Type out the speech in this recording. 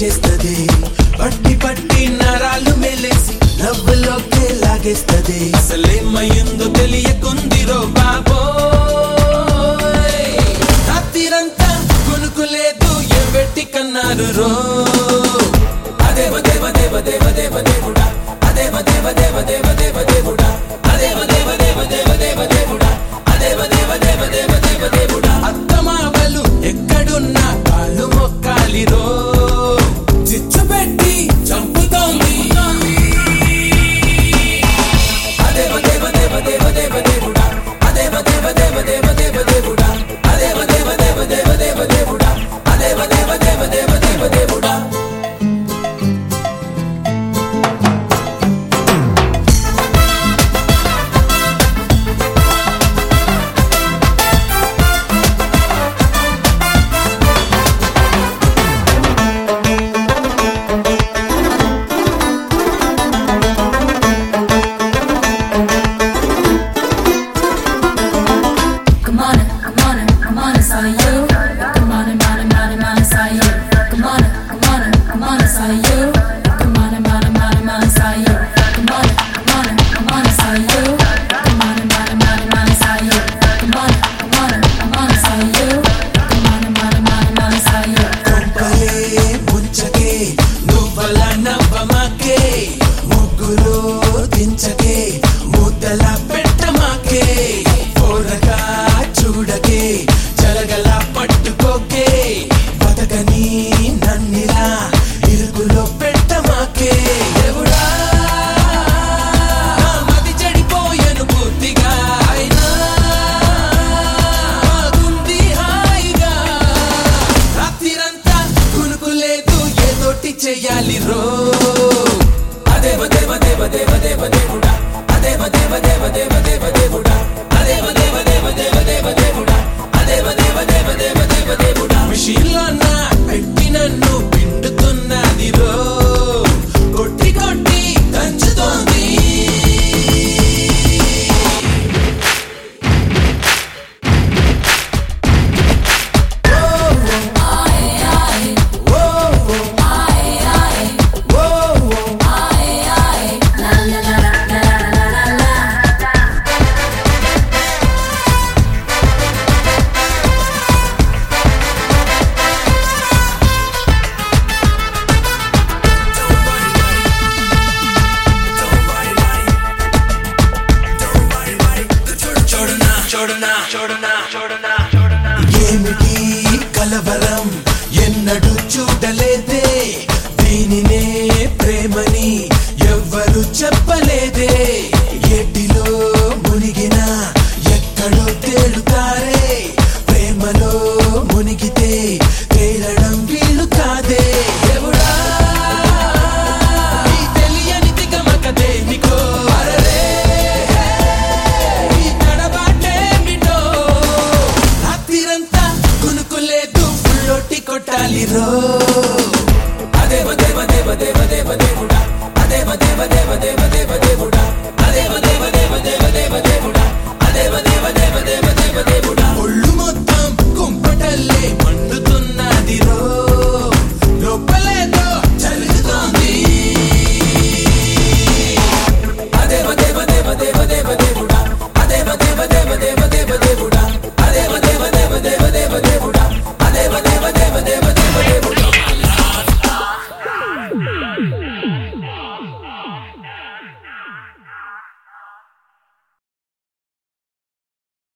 చేస్తుంది. పట్టి పట్టి నరాలు మెలేసి నవ్వులోకి లాగేస్తుంది అసలేమయ్యిందో తెలియకుందిరో బాబో రాత్రిరంతా కొనుకులేదు ఎవెట్టి కన్నారు రో say you. Come on, money, money, money, say you. Come on, come on, come on, say you. Come on, money, money, money, say you. Come on, come on, come on, say you. Come on, money, money, money, say you. Come on, come on, come on, say you. Come on, money, money, money, say you. Kompale, punchake, nuvala navamake, muguru tinchake, mudala. నన్నిలా ఇరుకులో పెట్టమాకే. దేవుడా నా మతి చెడిపోయెను పూర్తిగా. అయినా బాగుంది హాయిగా. రాత్రిరంతా కునుకు లేదు ఏదోటి చెయ్యాలి రో చూడనా చూడనా చూడనా చూడనా. ఏమిటి కలవరం? ఎన్నడు చూడలేదే. దీనినే ప్రేమని ఎవ్వరు చెప్పలేదే. ఎటిలో మునిగిన ఎక్కడో తేలుతారే. ప్రేమలో మునిగితే కునుకు లేదు ఫుల్లొట్టి కొట్టాలి రో అదేవ దేవ దేవ దేవ దేవ దేవుడా. అదేవ దేవ దేవ దేవ దేవ దేవుడా.